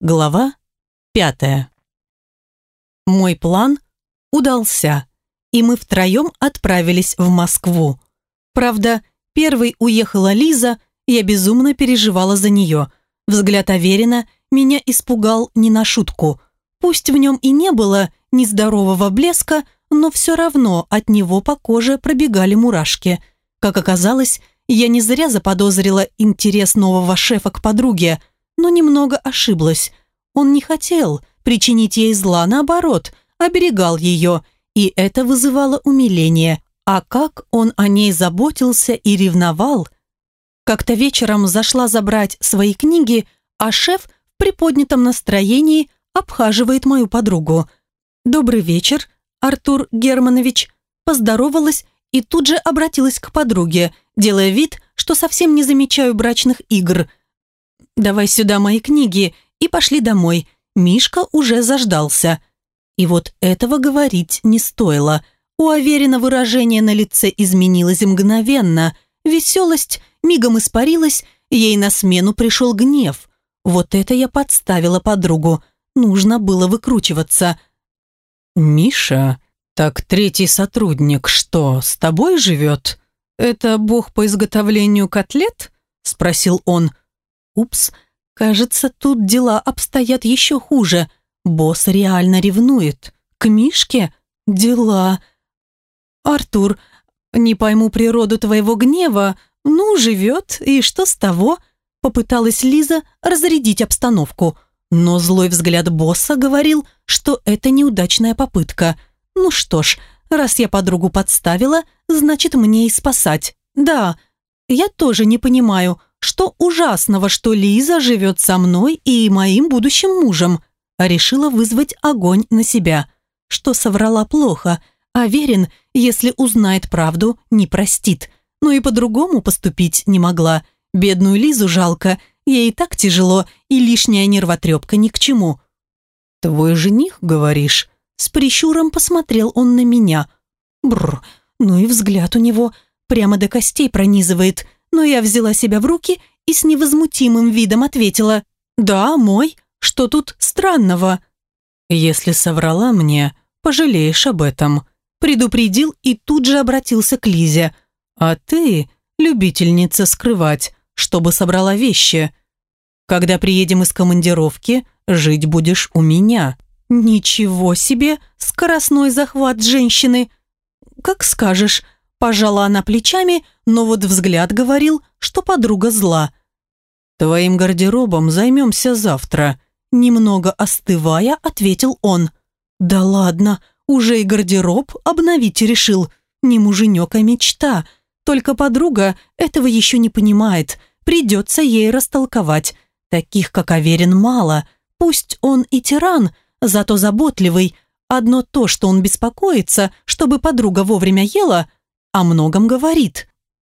Глава пятая. Мой план удался, и мы втроем отправились в Москву. Правда, первой уехала Лиза, я безумно переживала за нее. Взгляд Аверина меня испугал не на шутку. Пусть в нем и не было нездорового блеска, но все равно от него по коже пробегали мурашки. Как оказалось, я не зря заподозрила интерес нового шефа к подруге – но немного ошиблась. Он не хотел причинить ей зла, наоборот, оберегал ее, и это вызывало умиление. А как он о ней заботился и ревновал? Как-то вечером зашла забрать свои книги, а шеф в приподнятом настроении обхаживает мою подругу. «Добрый вечер, Артур Германович», поздоровалась и тут же обратилась к подруге, делая вид, что совсем не замечаю брачных игр – «Давай сюда мои книги» и пошли домой. Мишка уже заждался. И вот этого говорить не стоило. У Аверина выражение на лице изменилось мгновенно. Веселость мигом испарилась, ей на смену пришел гнев. Вот это я подставила подругу. Нужно было выкручиваться. «Миша, так третий сотрудник что, с тобой живет? Это бог по изготовлению котлет?» – спросил он. Упс, кажется, тут дела обстоят еще хуже. Босс реально ревнует. К Мишке? Дела. Артур, не пойму природу твоего гнева. Ну, живет, и что с того? Попыталась Лиза разрядить обстановку. Но злой взгляд босса говорил, что это неудачная попытка. Ну что ж, раз я подругу подставила, значит мне и спасать. Да, я тоже не понимаю, что ужасного, что Лиза живет со мной и моим будущим мужем, решила вызвать огонь на себя. Что соврала плохо, а Верин, если узнает правду, не простит. Но и по-другому поступить не могла. Бедную Лизу жалко, ей и так тяжело, и лишняя нервотрепка ни к чему. «Твой жених, говоришь?» С прищуром посмотрел он на меня. Бррр, ну и взгляд у него прямо до костей пронизывает – но я взяла себя в руки и с невозмутимым видом ответила «Да, мой, что тут странного?» «Если соврала мне, пожалеешь об этом», предупредил и тут же обратился к Лизе. «А ты, любительница скрывать, чтобы собрала вещи. Когда приедем из командировки, жить будешь у меня». «Ничего себе! Скоростной захват женщины!» «Как скажешь», Пожала она плечами, но вот взгляд говорил, что подруга зла. «Твоим гардеробом займемся завтра», немного остывая, ответил он. «Да ладно, уже и гардероб обновить решил. Не муженек, а мечта. Только подруга этого еще не понимает. Придется ей растолковать. Таких, как Аверин, мало. Пусть он и тиран, зато заботливый. Одно то, что он беспокоится, чтобы подруга вовремя ела, о многом говорит.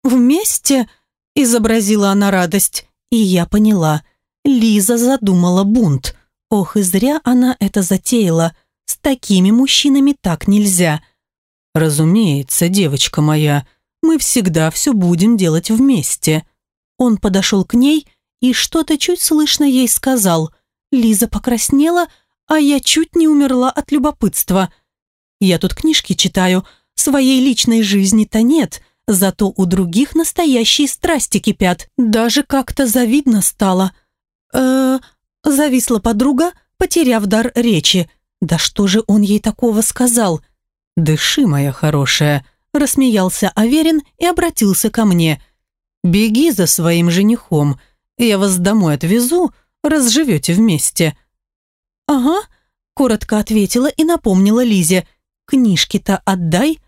«Вместе?» – изобразила она радость. И я поняла. Лиза задумала бунт. Ох, и зря она это затеяла. С такими мужчинами так нельзя. «Разумеется, девочка моя, мы всегда все будем делать вместе». Он подошел к ней и что-то чуть слышно ей сказал. Лиза покраснела, а я чуть не умерла от любопытства. «Я тут книжки читаю», Своей личной жизни-то нет, зато у других настоящие страсти кипят. Даже как-то завидно стало. э зависла подруга, потеряв дар речи. Да что же он ей такого сказал? «Дыши, моя хорошая», – рассмеялся Аверин и обратился ко мне. «Беги за своим женихом. Я вас домой отвезу, разживете вместе». «Ага», – коротко ответила и напомнила Лизе. «Книжки-то отдай,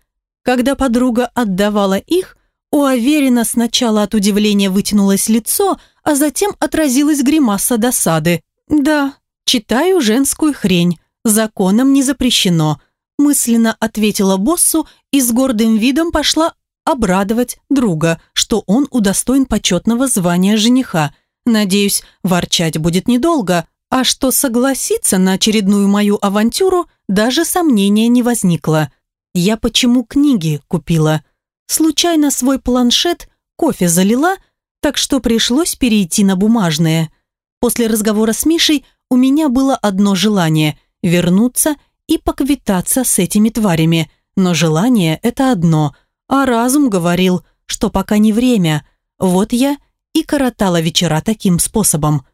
когда подруга отдавала их, у Аверина сначала от удивления вытянулось лицо, а затем отразилась гримаса досады. «Да, читаю женскую хрень. Законом не запрещено», мысленно ответила боссу и с гордым видом пошла обрадовать друга, что он удостоен почетного звания жениха. Надеюсь, ворчать будет недолго, а что согласиться на очередную мою авантюру, даже сомнения не возникло. Я почему книги купила? Случайно свой планшет кофе залила, так что пришлось перейти на бумажные. После разговора с Мишей у меня было одно желание – вернуться и поквитаться с этими тварями. Но желание – это одно, а разум говорил, что пока не время. Вот я и коротала вечера таким способом.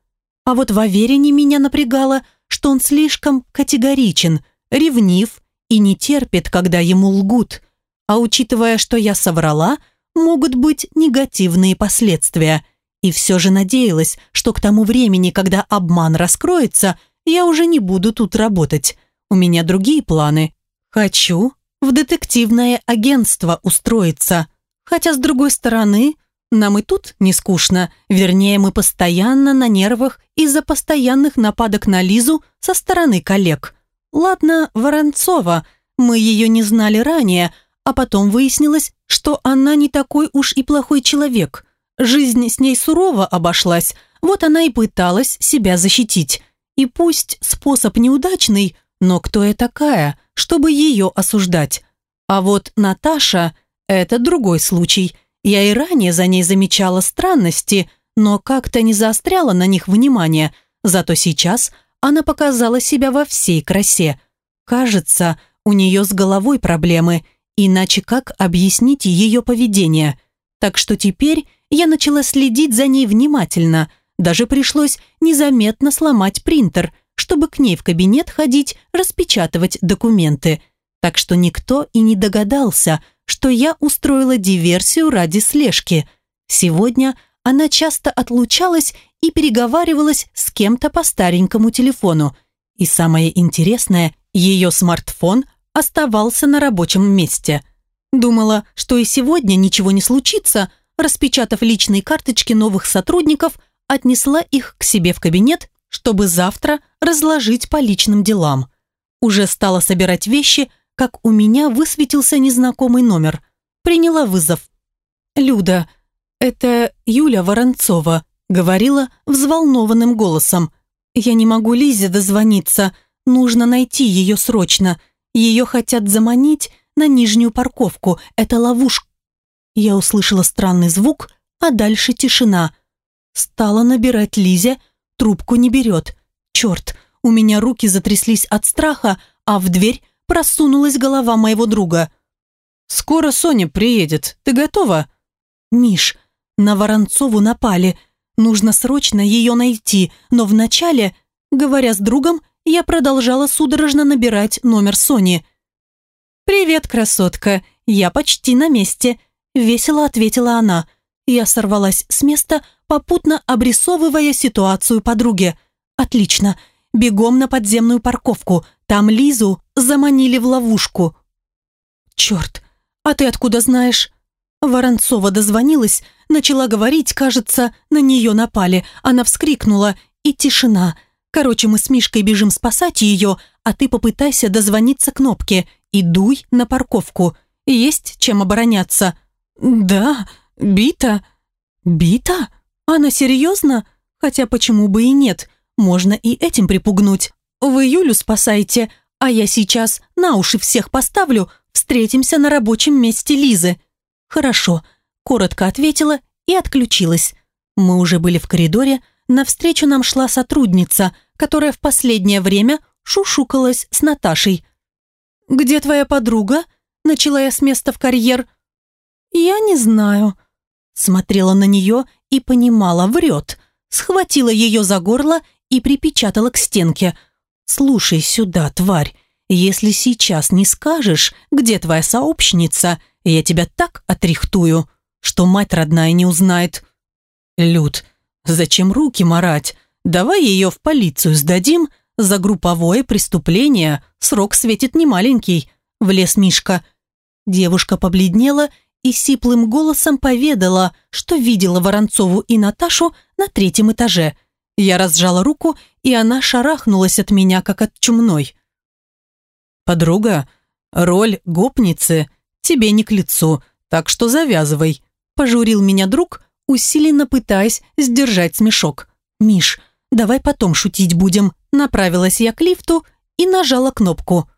А вот в Аверине меня напрягало, что он слишком категоричен, ревнив и не терпит, когда ему лгут. А учитывая, что я соврала, могут быть негативные последствия. И все же надеялась, что к тому времени, когда обман раскроется, я уже не буду тут работать. У меня другие планы. Хочу в детективное агентство устроиться. Хотя, с другой стороны, нам и тут не скучно. Вернее, мы постоянно на нервах из-за постоянных нападок на Лизу со стороны коллег. Ладно, Воронцова, мы ее не знали ранее, а потом выяснилось, что она не такой уж и плохой человек. Жизнь с ней сурово обошлась, вот она и пыталась себя защитить. И пусть способ неудачный, но кто я такая, чтобы ее осуждать? А вот Наташа – это другой случай. Я и ранее за ней замечала странности, но как-то не заостряла на них внимание. Зато сейчас она показала себя во всей красе. Кажется, у нее с головой проблемы, иначе как объяснить ее поведение? Так что теперь я начала следить за ней внимательно – даже пришлось незаметно сломать принтер, чтобы к ней в кабинет ходить, распечатывать документы. Так что никто и не догадался, что я устроила диверсию ради слежки. Сегодня она часто отлучалась и переговаривалась с кем-то по старенькому телефону. И самое интересное, ее смартфон оставался на рабочем месте. Думала, что и сегодня ничего не случится, распечатав личные карточки новых сотрудников – отнесла их к себе в кабинет, чтобы завтра разложить по личным делам. Уже стала собирать вещи, как у меня высветился незнакомый номер. Приняла вызов. «Люда, это Юля Воронцова», говорила взволнованным голосом. «Я не могу Лизе дозвониться. Нужно найти ее срочно. Ее хотят заманить на нижнюю парковку. Это ловушка». Я услышала странный звук, а дальше тишина – Стала набирать Лизе, трубку не берет. Черт, у меня руки затряслись от страха, а в дверь просунулась голова моего друга. «Скоро Соня приедет. Ты готова?» «Миш, на Воронцову напали. Нужно срочно ее найти, но вначале, говоря с другом, я продолжала судорожно набирать номер Сони. «Привет, красотка, я почти на месте», — весело ответила она. Я сорвалась с места, попутно обрисовывая ситуацию подруге. «Отлично. Бегом на подземную парковку. Там Лизу заманили в ловушку». «Черт, а ты откуда знаешь?» Воронцова дозвонилась, начала говорить, кажется, на нее напали. Она вскрикнула, и тишина. Короче, мы с Мишкой бежим спасать ее, а ты попытайся дозвониться кнопке и дуй на парковку. Есть чем обороняться. «Да, бита». «Бита?» «Она серьезно? Хотя почему бы и нет? Можно и этим припугнуть. Вы Юлю спасайте, а я сейчас на уши всех поставлю, встретимся на рабочем месте Лизы». «Хорошо», – коротко ответила и отключилась. Мы уже были в коридоре, навстречу нам шла сотрудница, которая в последнее время шушукалась с Наташей. «Где твоя подруга?» – начала я с места в карьер. «Я не знаю», Смотрела на нее и понимала, врет. Схватила ее за горло и припечатала к стенке. «Слушай сюда, тварь, если сейчас не скажешь, где твоя сообщница, я тебя так отрихтую, что мать родная не узнает». «Люд, зачем руки марать? Давай ее в полицию сдадим. За групповое преступление срок светит немаленький», – влез Мишка. Девушка побледнела и сиплым голосом поведала, что видела Воронцову и Наташу на третьем этаже. Я разжала руку, и она шарахнулась от меня, как от чумной. «Подруга, роль гопницы тебе не к лицу, так что завязывай», пожурил меня друг, усиленно пытаясь сдержать смешок. «Миш, давай потом шутить будем», направилась я к лифту и нажала кнопку.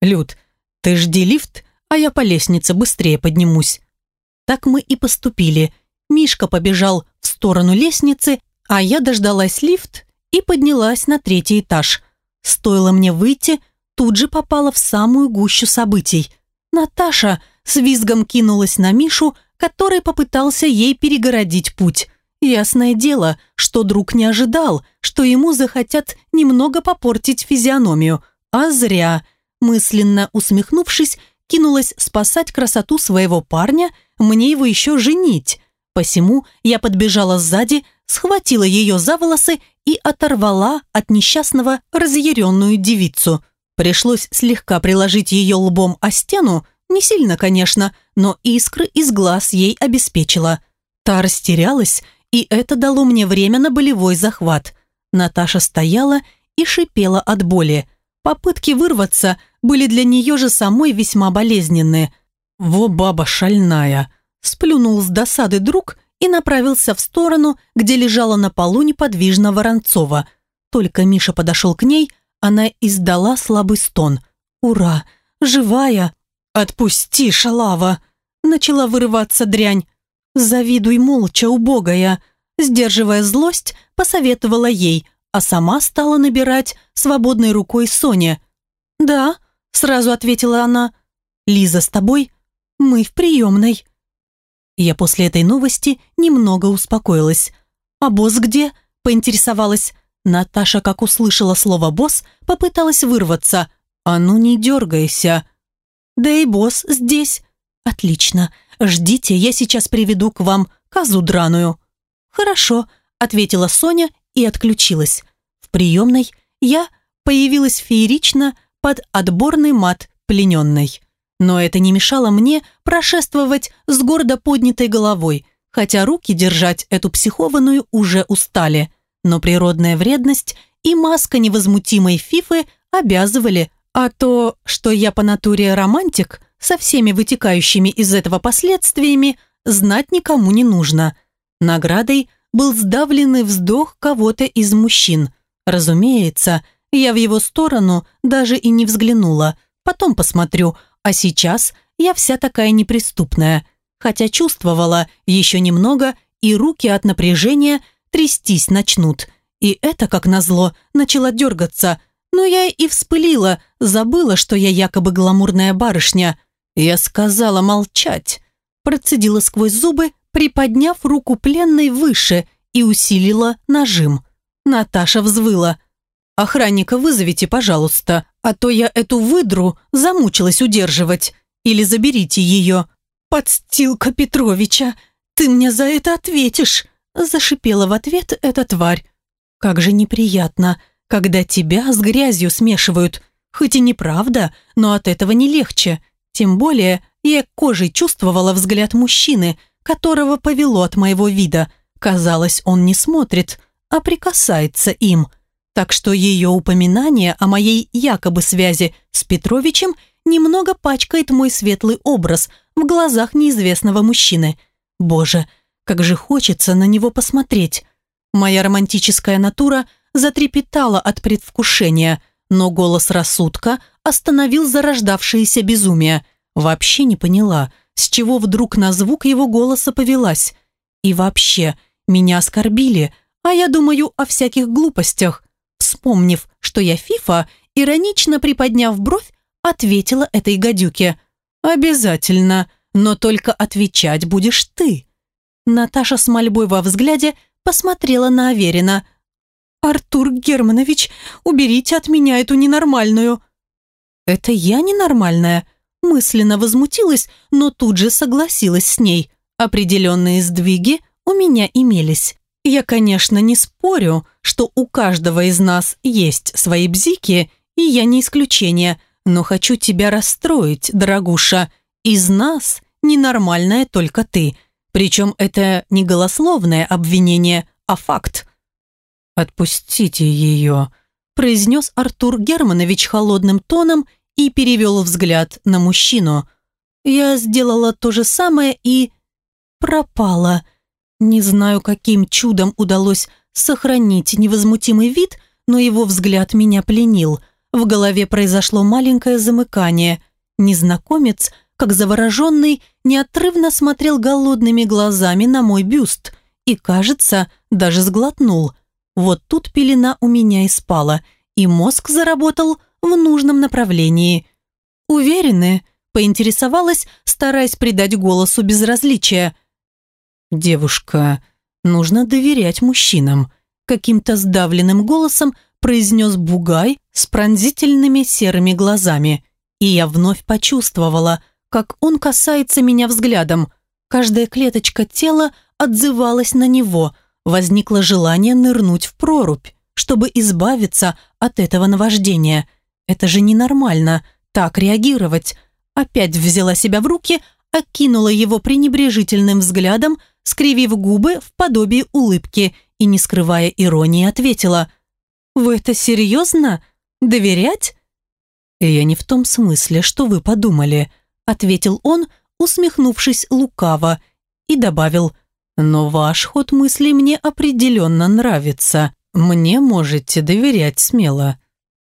«Люд, ты жди лифт, а я по лестнице быстрее поднимусь». Так мы и поступили. Мишка побежал в сторону лестницы, а я дождалась лифт и поднялась на третий этаж. Стоило мне выйти, тут же попала в самую гущу событий. Наташа с визгом кинулась на Мишу, который попытался ей перегородить путь. Ясное дело, что друг не ожидал, что ему захотят немного попортить физиономию. А зря. Мысленно усмехнувшись, кинулась спасать красоту своего парня, мне его еще женить. Посему я подбежала сзади, схватила ее за волосы и оторвала от несчастного разъяренную девицу. Пришлось слегка приложить ее лбом о стену, не сильно, конечно, но искры из глаз ей обеспечила. Та растерялась, и это дало мне время на болевой захват. Наташа стояла и шипела от боли. Попытки вырваться были для нее же самой весьма болезненны. «Во баба шальная!» Сплюнул с досады друг и направился в сторону, где лежала на полу неподвижно Воронцова. Только Миша подошел к ней, она издала слабый стон. «Ура! Живая!» «Отпусти, шалава!» Начала вырываться дрянь. «Завидуй молча, убогая!» Сдерживая злость, посоветовала ей, а сама стала набирать свободной рукой Соня. «Да», — сразу ответила она. «Лиза с тобой? Мы в приемной». Я после этой новости немного успокоилась. «А босс где?» – поинтересовалась. Наташа, как услышала слово «босс», попыталась вырваться. «А ну не дергайся!» «Да и босс здесь!» «Отлично. Ждите, я сейчас приведу к вам козу драную». «Хорошо», – ответила Соня и отключилась. В приемной я появилась феерично под отборный мат плененной. Но это не мешало мне прошествовать с гордо поднятой головой, хотя руки держать эту психованную уже устали. Но природная вредность и маска невозмутимой фифы обязывали, а то, что я по натуре романтик, со всеми вытекающими из этого последствиями, знать никому не нужно. Наградой был сдавленный вздох кого-то из мужчин. Разумеется, я в его сторону даже и не взглянула. Потом посмотрю, а сейчас я вся такая неприступная, хотя чувствовала еще немного, и руки от напряжения трястись начнут. И это, как назло, начала дергаться. Но я и вспылила, забыла, что я якобы гламурная барышня. Я сказала молчать. Процедила сквозь зубы, приподняв руку пленной выше и усилила нажим. Наташа взвыла. «Охранника вызовите, пожалуйста, а то я эту выдру замучилась удерживать. Или заберите ее». «Подстилка Петровича, ты мне за это ответишь!» Зашипела в ответ эта тварь. «Как же неприятно, когда тебя с грязью смешивают. Хоть и неправда, но от этого не легче. Тем более я кожей чувствовала взгляд мужчины, которого повело от моего вида. Казалось, он не смотрит, а прикасается им» так что ее упоминание о моей якобы связи с Петровичем немного пачкает мой светлый образ в глазах неизвестного мужчины. Боже, как же хочется на него посмотреть. Моя романтическая натура затрепетала от предвкушения, но голос рассудка остановил зарождавшееся безумие. Вообще не поняла, с чего вдруг на звук его голоса повелась. И вообще, меня оскорбили, а я думаю о всяких глупостях. Вспомнив, что я фифа, иронично приподняв бровь, ответила этой гадюке. «Обязательно, но только отвечать будешь ты». Наташа с мольбой во взгляде посмотрела на Аверина. «Артур Германович, уберите от меня эту ненормальную». «Это я ненормальная?» Мысленно возмутилась, но тут же согласилась с ней. Определенные сдвиги у меня имелись. Я, конечно, не спорю, что у каждого из нас есть свои бзики, и я не исключение, но хочу тебя расстроить, дорогуша. Из нас ненормальная только ты. Причем это не голословное обвинение, а факт. «Отпустите ее», – произнес Артур Германович холодным тоном и перевел взгляд на мужчину. Я сделала то же самое и... пропала. Не знаю, каким чудом удалось сохранить невозмутимый вид, но его взгляд меня пленил. В голове произошло маленькое замыкание. Незнакомец, как завороженный, неотрывно смотрел голодными глазами на мой бюст и, кажется, даже сглотнул. Вот тут пелена у меня и спала, и мозг заработал в нужном направлении. «Уверены?» – поинтересовалась, стараясь придать голосу безразличия. «Девушка, нужно доверять мужчинам», – каким-то сдавленным голосом произнес Бугай с пронзительными серыми глазами. И я вновь почувствовала, как он касается меня взглядом. Каждая клеточка тела отзывалась на него. Возникло желание нырнуть в прорубь, чтобы избавиться от этого наваждения. Это же ненормально, так реагировать. Опять взяла себя в руки, окинула его пренебрежительным взглядом, скривив губы в подобии улыбки и, не скрывая иронии, ответила «Вы это серьезно? Доверять?» «Я не в том смысле, что вы подумали», ответил он, усмехнувшись лукаво, и добавил «Но ваш ход мыслей мне определенно нравится. Мне можете доверять смело».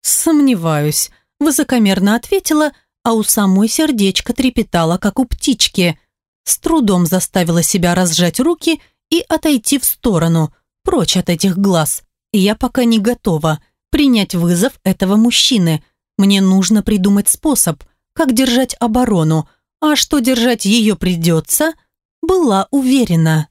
«Сомневаюсь», высокомерно ответила, а у самой сердечко трепетало, как у птички. С трудом заставила себя разжать руки и отойти в сторону, прочь от этих глаз. Я пока не готова принять вызов этого мужчины. Мне нужно придумать способ, как держать оборону, а что держать ее придется, была уверена.